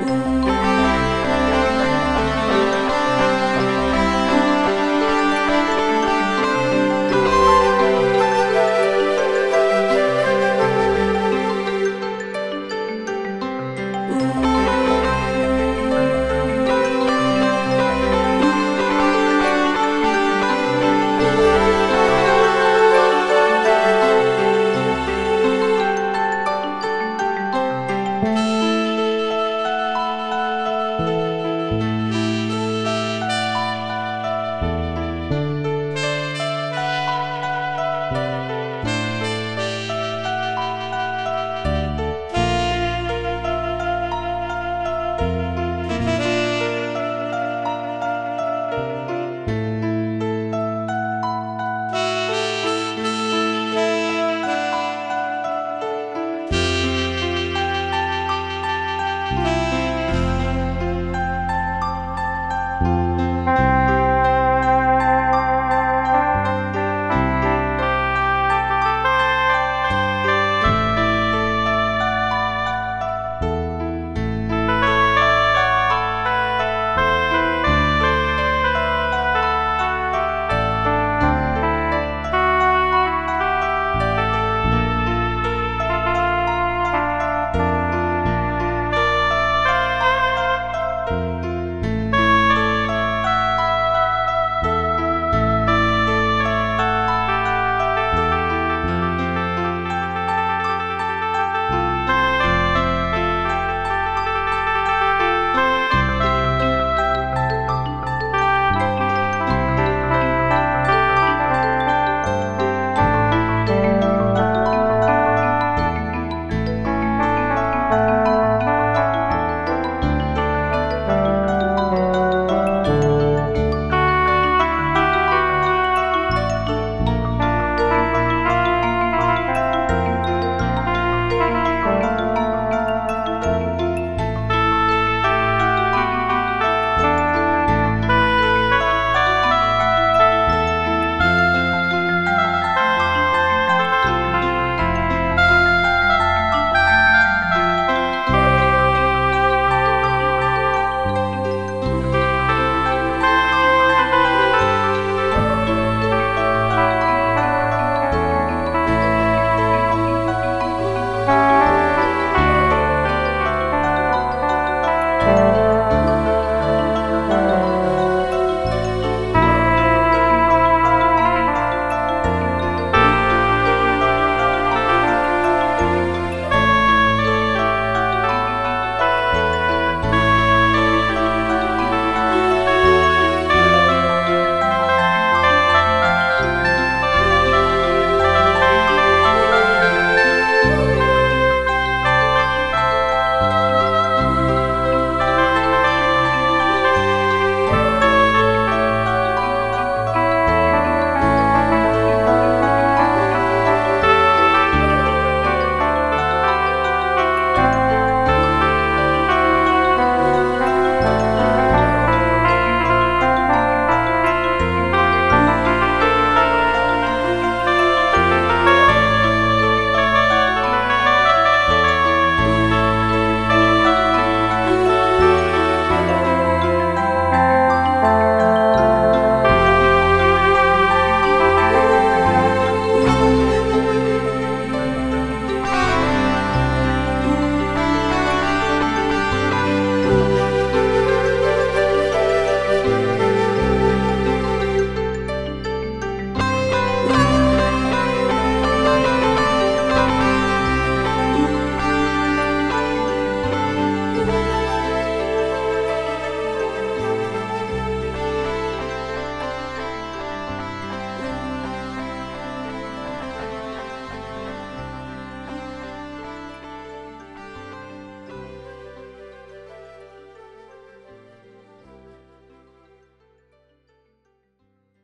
Ooh.